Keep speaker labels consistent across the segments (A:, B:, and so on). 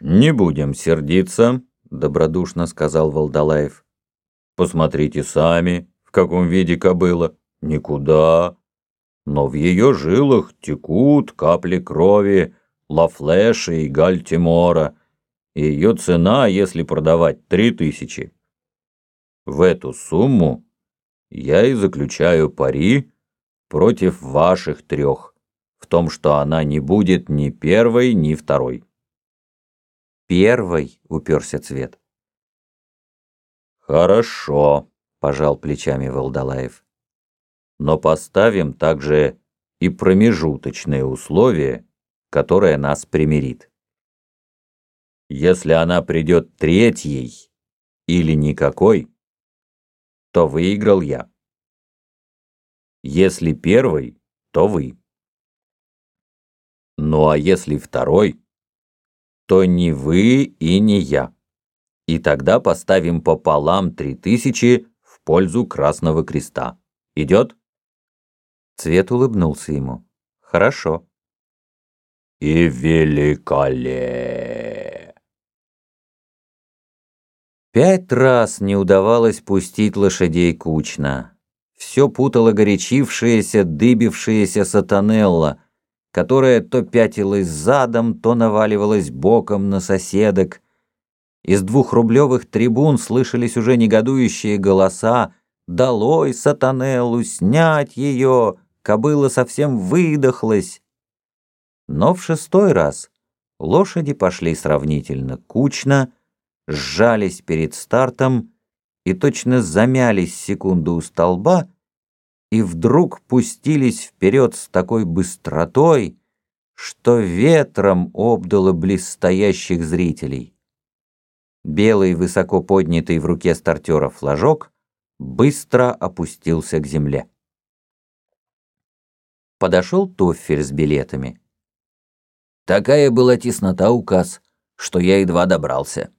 A: «Не будем сердиться», — добродушно сказал Волдалаев. «Посмотрите сами, в каком виде кобыла. Никуда. Но в ее жилах текут капли крови Лафлеша и Гальтимора. Ее цена, если продавать, три тысячи. В эту сумму я и заключаю пари против ваших трех, в том, что она не будет ни первой, ни второй.
B: Первый, уперся цвет.
A: Хорошо, пожал плечами Волдалаев. Но поставим также и промежуточное условие, которое нас примирит. Если она придет третьей или никакой, то выиграл я. Если первый, то вы. Ну а если второй, то не вы и не я. И тогда поставим пополам три тысячи в пользу Красного Креста. Идет?
B: Цвет улыбнулся ему. Хорошо.
A: И великолепно.
B: Пять раз не удавалось пустить лошадей кучно. Все путало горячившаяся, дыбившаяся сатанелла — которая то пятилась задом, то наваливалась боком на соседок. Из двухрублевых трибун слышались уже негодующие голоса «Долой сатанеллу, снять ее! Кобыла совсем выдохлась!» Но в шестой раз лошади пошли сравнительно кучно, сжались перед стартом и точно замялись секунду у столба, и вдруг пустились вперед с такой быстротой, что ветром обдало близстоящих зрителей. Белый, высоко поднятый в руке стартера флажок быстро опустился к земле. Подошел Тоффель с билетами.
C: Такая была теснота указ, что я едва добрался.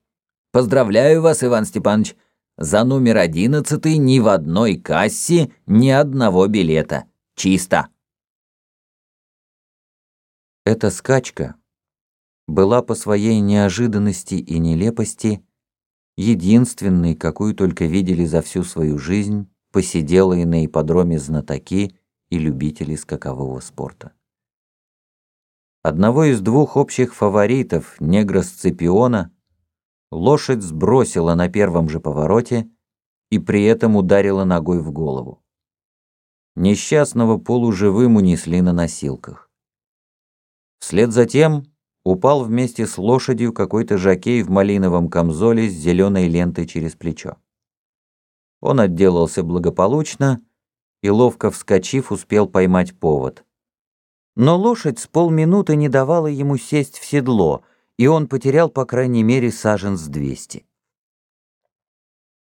C: Поздравляю вас, Иван Степанович, за номер одиннадцатый ни в одной кассе ни одного билета. Чисто.
B: Эта скачка была по своей неожиданности и нелепости единственной, какую только видели за всю свою жизнь посиделые на ипподроме знатоки и любители скакового спорта. Одного из двух общих фаворитов, негра Сципиона, лошадь сбросила на первом же повороте и при этом ударила ногой в голову. Несчастного полуживым унесли на носилках. Вслед за тем упал вместе с лошадью какой-то жакей в малиновом камзоле с зеленой лентой через плечо. Он отделался благополучно и, ловко вскочив, успел поймать повод. Но лошадь с полминуты не давала ему сесть в седло, и он потерял по крайней мере сажен с двести.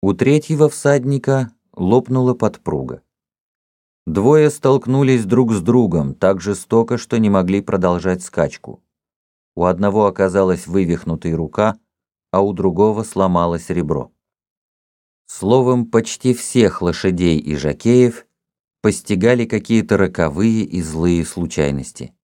B: У третьего всадника лопнула подпруга. Двое столкнулись друг с другом так жестоко, что не могли продолжать скачку. У одного оказалась вывихнутая рука, а у другого сломалось ребро. Словом, почти всех лошадей и жакеев постигали какие-то роковые и злые случайности.